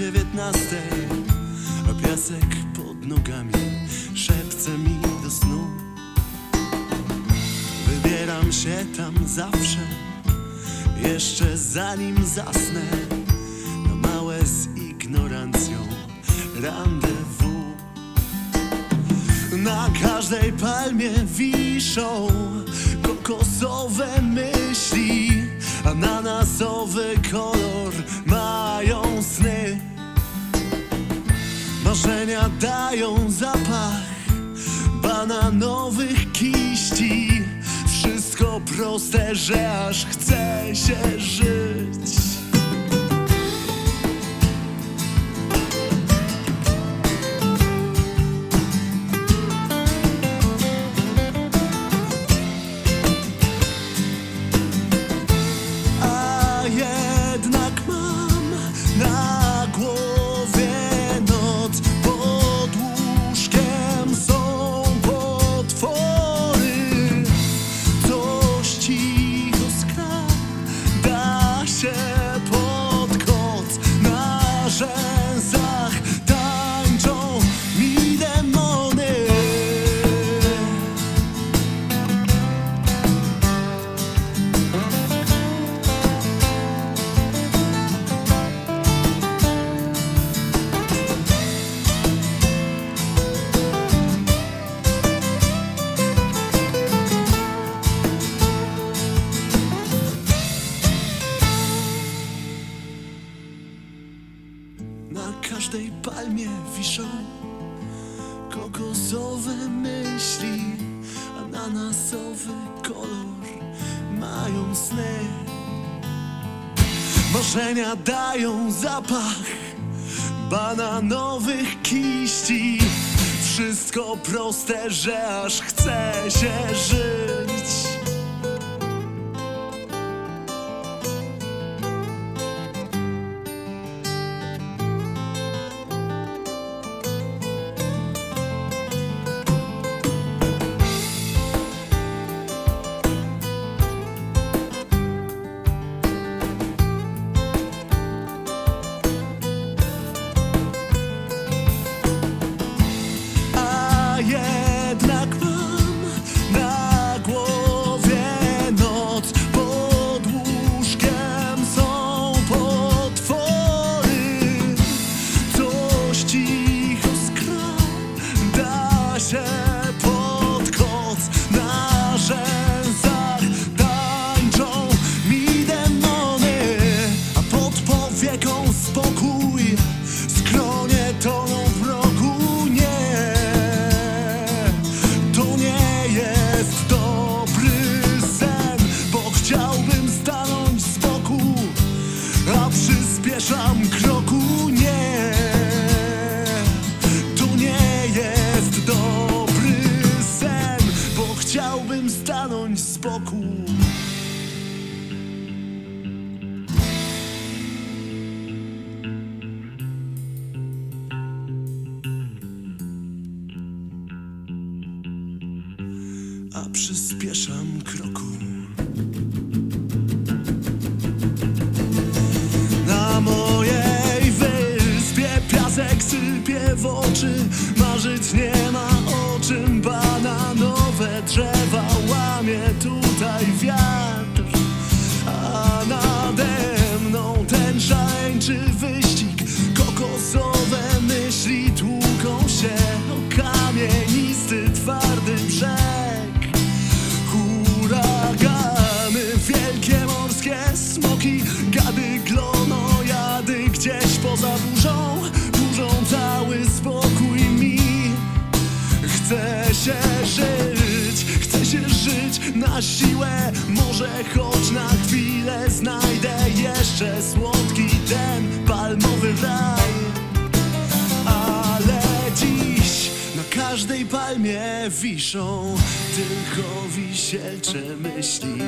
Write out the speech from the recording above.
dziewiętnastej, a piasek pod nogami szepce mi do snu. Wybieram się tam zawsze, jeszcze zanim zasnę, na małe z ignorancją rendezvous. Na każdej palmie wiszą kokosowe myśli, ananasowy kolor mają sny. Marzenia dają zapach bananowych kiści. Wszystko proste, że aż chce się żyć. A jednak mam na każdej palmie wiszą kokosowe myśli, ananasowy kolor mają sny. Marzenia dają zapach bananowych kiści. Wszystko proste, że aż chce się żyć. A boku a przyspieszam kroku. Na mojej wyspie piasek sypie w oczy, marzyć nie siłę, może choć na chwilę znajdę jeszcze słodki ten palmowy raj. Ale dziś na każdej palmie wiszą tylko wisielcze myśli.